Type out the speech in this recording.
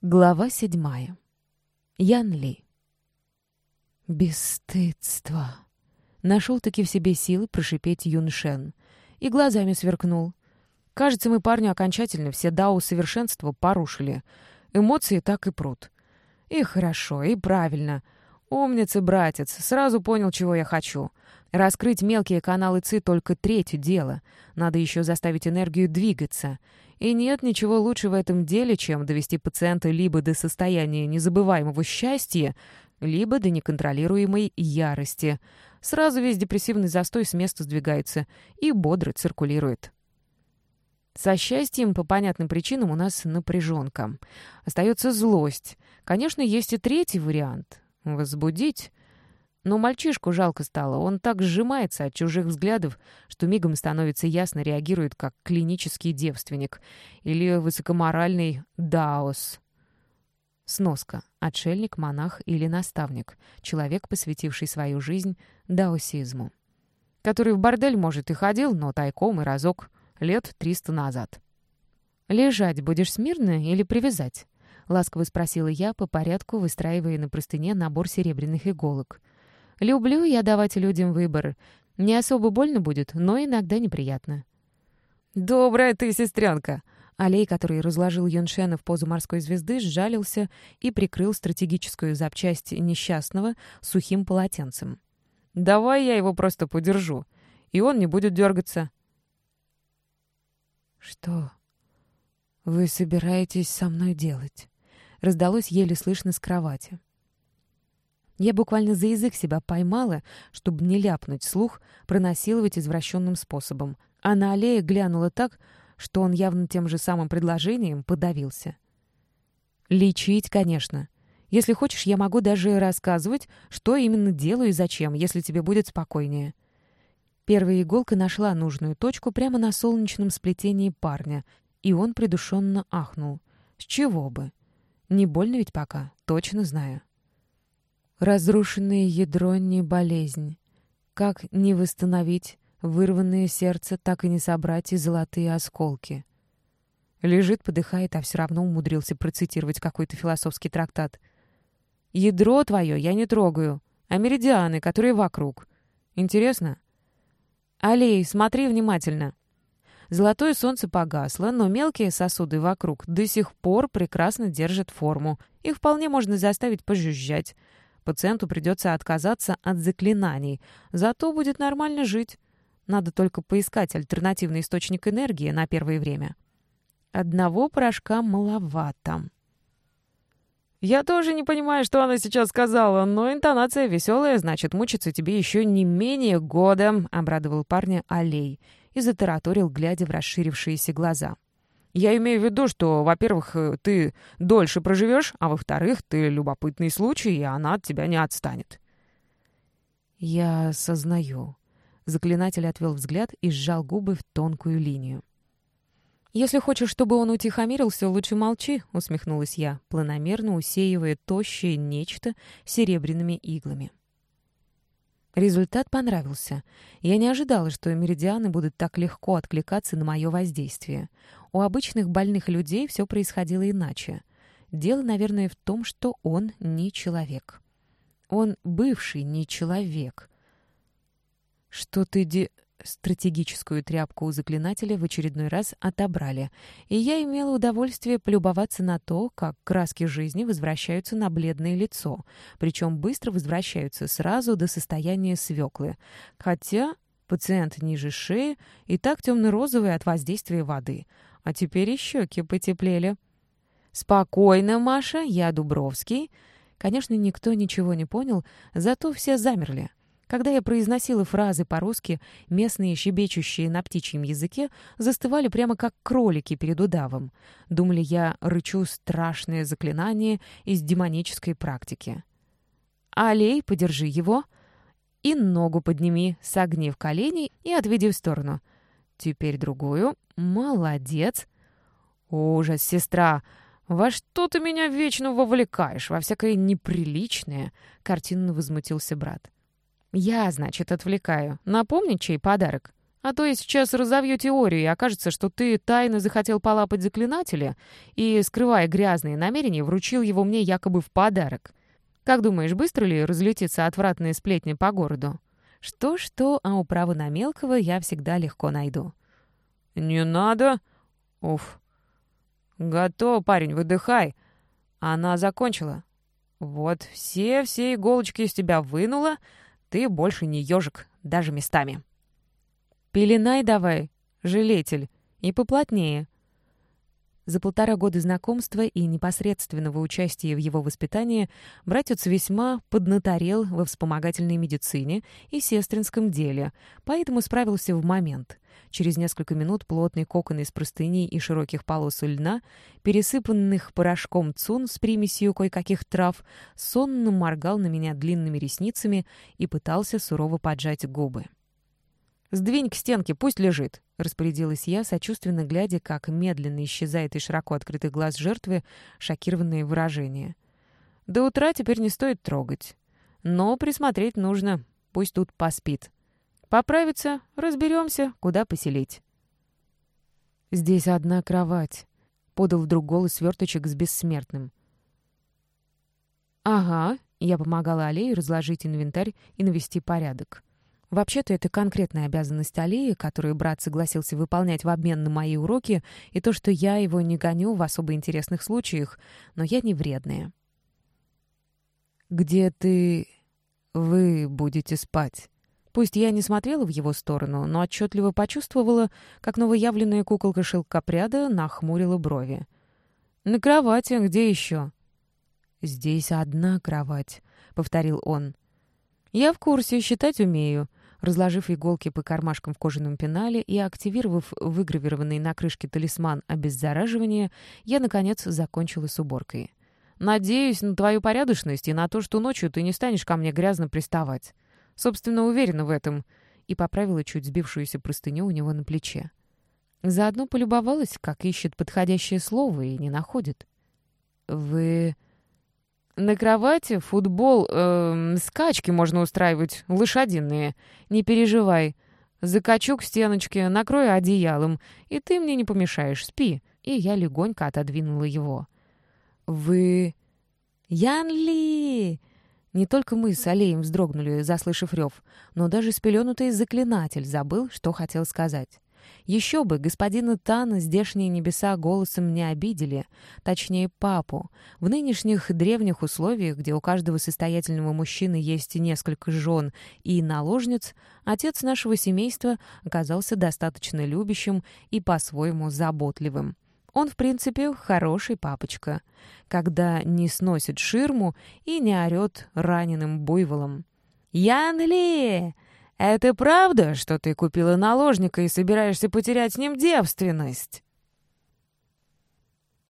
Глава седьмая. Ян Ли. «Бесстыдство!» Нашел-таки в себе силы прошипеть Юншен. И глазами сверкнул. Кажется, мы парню окончательно все дао совершенства порушили. Эмоции так и прут. И хорошо, и правильно. Умница, братец, сразу понял, чего я хочу. Раскрыть мелкие каналы ЦИ только третье дело. Надо еще заставить энергию двигаться. И нет ничего лучше в этом деле, чем довести пациента либо до состояния незабываемого счастья, либо до неконтролируемой ярости. Сразу весь депрессивный застой с места сдвигается и бодро циркулирует. Со счастьем по понятным причинам у нас напряженка. Остается злость. Конечно, есть и третий вариант — возбудить. Но мальчишку жалко стало. Он так сжимается от чужих взглядов, что мигом становится ясно, реагирует как клинический девственник или высокоморальный даос. Сноска. Отшельник, монах или наставник. Человек, посвятивший свою жизнь даосизму. Который в бордель, может, и ходил, но тайком и разок. Лет триста назад. «Лежать будешь смирно или привязать?» — ласково спросила я, по порядку выстраивая на простыне набор серебряных иголок. Люблю я давать людям выбор. Не особо больно будет, но иногда неприятно. «Добрая ты, сестренка!» Алей, который разложил Юншена в позу морской звезды, сжалился и прикрыл стратегическую запчасть несчастного сухим полотенцем. «Давай я его просто подержу, и он не будет дергаться». «Что вы собираетесь со мной делать?» Раздалось еле слышно с кровати. Я буквально за язык себя поймала, чтобы не ляпнуть слух, пронасиловать извращенным способом. А на аллее глянула так, что он явно тем же самым предложением подавился. «Лечить, конечно. Если хочешь, я могу даже рассказывать, что именно делаю и зачем, если тебе будет спокойнее». Первая иголка нашла нужную точку прямо на солнечном сплетении парня, и он придушенно ахнул. «С чего бы? Не больно ведь пока, точно знаю». Разрушенное ядро не болезнь. Как не восстановить вырванное сердце, так и не собрать и золотые осколки. Лежит, подыхает, а все равно умудрился процитировать какой-то философский трактат. «Ядро твое я не трогаю, а меридианы, которые вокруг. Интересно?» «Алей, смотри внимательно». Золотое солнце погасло, но мелкие сосуды вокруг до сих пор прекрасно держат форму. Их вполне можно заставить пожужжать. Пациенту придется отказаться от заклинаний, зато будет нормально жить. Надо только поискать альтернативный источник энергии на первое время. Одного порошка маловато. «Я тоже не понимаю, что она сейчас сказала, но интонация веселая, значит, мучиться тебе еще не менее года», — обрадовал парня Алей и затараторил, глядя в расширившиеся глаза. Я имею в виду, что, во-первых, э, ты дольше проживешь, а во-вторых, ты любопытный случай, и она от тебя не отстанет. Я сознаю. Заклинатель отвел взгляд и сжал губы в тонкую линию. «Если хочешь, чтобы он утихомирился, лучше молчи», — усмехнулась я, планомерно усеивая тощее нечто серебряными иглами. Результат понравился. Я не ожидала, что меридианы будут так легко откликаться на мое воздействие. У обычных больных людей все происходило иначе. Дело, наверное, в том, что он не человек. Он бывший не человек. Что ты де... Стратегическую тряпку у заклинателя в очередной раз отобрали, и я имела удовольствие полюбоваться на то, как краски жизни возвращаются на бледное лицо, причем быстро возвращаются сразу до состояния свеклы. Хотя пациент ниже шеи и так темно-розовый от воздействия воды — а теперь и щеки потеплели. «Спокойно, Маша, я Дубровский». Конечно, никто ничего не понял, зато все замерли. Когда я произносила фразы по-русски, местные щебечущие на птичьем языке застывали прямо как кролики перед удавом. Думали, я рычу страшное заклинание из демонической практики. «Алей, подержи его!» и ногу подними, согни в колени и отведи в сторону. Теперь другую. «Молодец!» «Ужас, сестра! Во что ты меня вечно вовлекаешь? Во всякое неприличное!» — картинно возмутился брат. «Я, значит, отвлекаю. Напомни, чей подарок?» А то я сейчас разовью теорию, и окажется, что ты тайно захотел полапать заклинателя и, скрывая грязные намерения, вручил его мне якобы в подарок. Как думаешь, быстро ли разлетится отвратные сплетни по городу? Что-что, а управы на мелкого я всегда легко найду. «Не надо!» «Уф!» «Готов, парень, выдыхай!» Она закончила. «Вот все-все иголочки из тебя вынула, ты больше не ежик, даже местами». «Пеленай давай, жалетель, и поплотнее». За полтора года знакомства и непосредственного участия в его воспитании братец весьма поднаторел во вспомогательной медицине и сестринском деле, поэтому справился в момент. Через несколько минут плотный кокон из простыней и широких полос льна, пересыпанных порошком цун с примесью кое-каких трав, сонно моргал на меня длинными ресницами и пытался сурово поджать губы. «Сдвинь к стенке, пусть лежит», — распорядилась я, сочувственно глядя, как медленно исчезает из широко открытых глаз жертвы шокированные выражения. «До утра теперь не стоит трогать. Но присмотреть нужно, пусть тут поспит. Поправится, разберемся, куда поселить». «Здесь одна кровать», — подал вдруг голос сверточек с бессмертным. «Ага», — я помогала Аллее разложить инвентарь и навести порядок. Вообще-то это конкретная обязанность Алии, которую брат согласился выполнять в обмен на мои уроки, и то, что я его не гоню в особо интересных случаях, но я не вредная. «Где ты... вы будете спать?» Пусть я не смотрела в его сторону, но отчетливо почувствовала, как новоявленная куколка шелкопряда нахмурила брови. «На кровати, где еще?» «Здесь одна кровать», — повторил он. «Я в курсе, считать умею. Разложив иголки по кармашкам в кожаном пенале и активировав выгравированный на крышке талисман обеззараживания, я, наконец, закончила с уборкой. «Надеюсь на твою порядочность и на то, что ночью ты не станешь ко мне грязно приставать. Собственно, уверена в этом». И поправила чуть сбившуюся простыню у него на плече. Заодно полюбовалась, как ищет подходящее слово и не находит. «Вы...» На кровати футбол, э, скачки можно устраивать, лошадиные. Не переживай. Закачу к стеночке, накрою одеялом, и ты мне не помешаешь, спи». И я легонько отодвинула его. «Вы...» «Ян Ли!» Не только мы с Алеем вздрогнули, заслышав рев, но даже спеленутый заклинатель забыл, что хотел сказать. Еще бы, господина Тана здешние небеса голосом не обидели, точнее, папу. В нынешних древних условиях, где у каждого состоятельного мужчины есть несколько жен и наложниц, отец нашего семейства оказался достаточно любящим и по-своему заботливым. Он, в принципе, хороший папочка, когда не сносит ширму и не орет раненым буйволом. «Ян! «Это правда, что ты купила наложника и собираешься потерять с ним девственность?»